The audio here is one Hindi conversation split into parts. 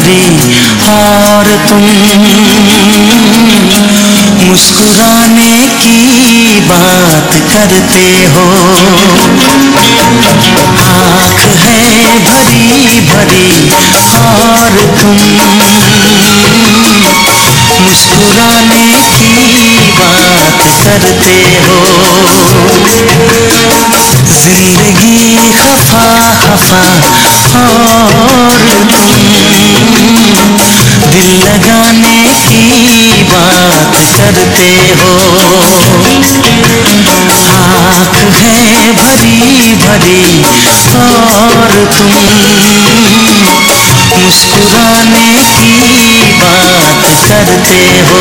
भरी और तुम। मुस्कुराने की बात करते हो। आँख है भरी भरी और तुम। मुस्कुराने की बात करते हो। ज़िंदगी खफा खफा और तुम दिल लगाने की बात करते हो। आँख है भरी भरी, और तुम मुस्कुराने की बात करते हो।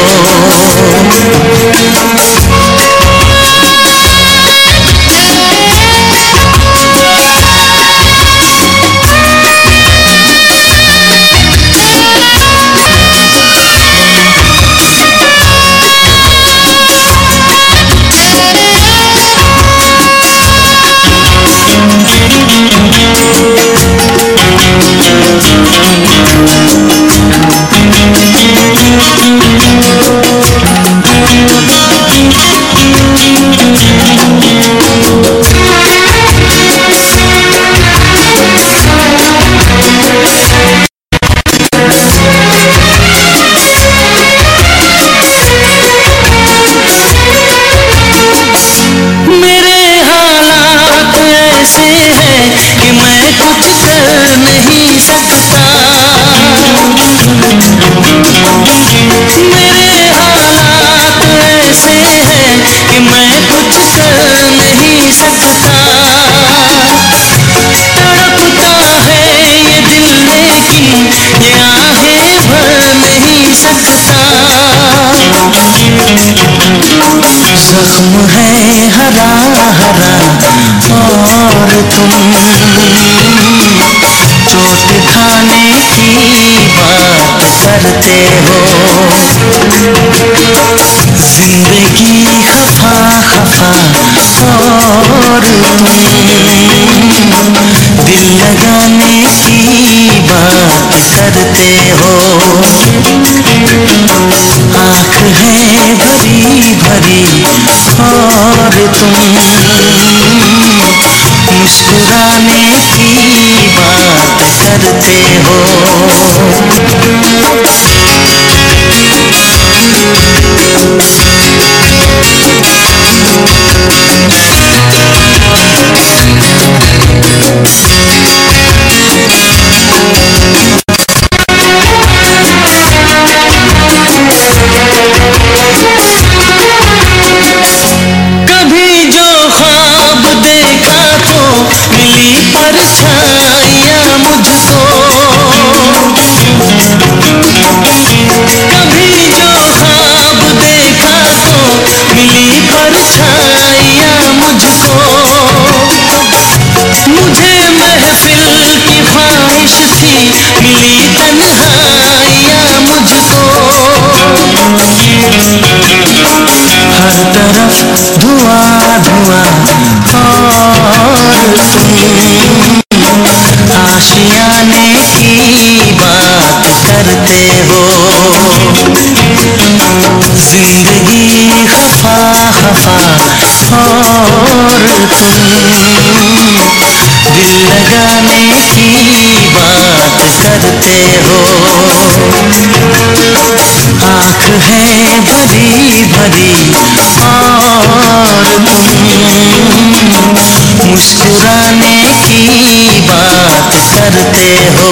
जख्म है हरा हरा, और तुम चोट खाने की बात करते हो। ज़िंदगी खफा खफा और तुम दिल लगाने की बात करते हो। करते हो। कभी मिली परछाइयाँ मुझको। मुझे महफिल की ख्वाहिश थी मिली तन्हाइयाँ मुझको। हर तरफ़ धुआँ धुआँ और खफा और तुम दिल लगाने की बात करते हो। आँख है भरी भरी और तुम मुस्कुराने की बात करते हो।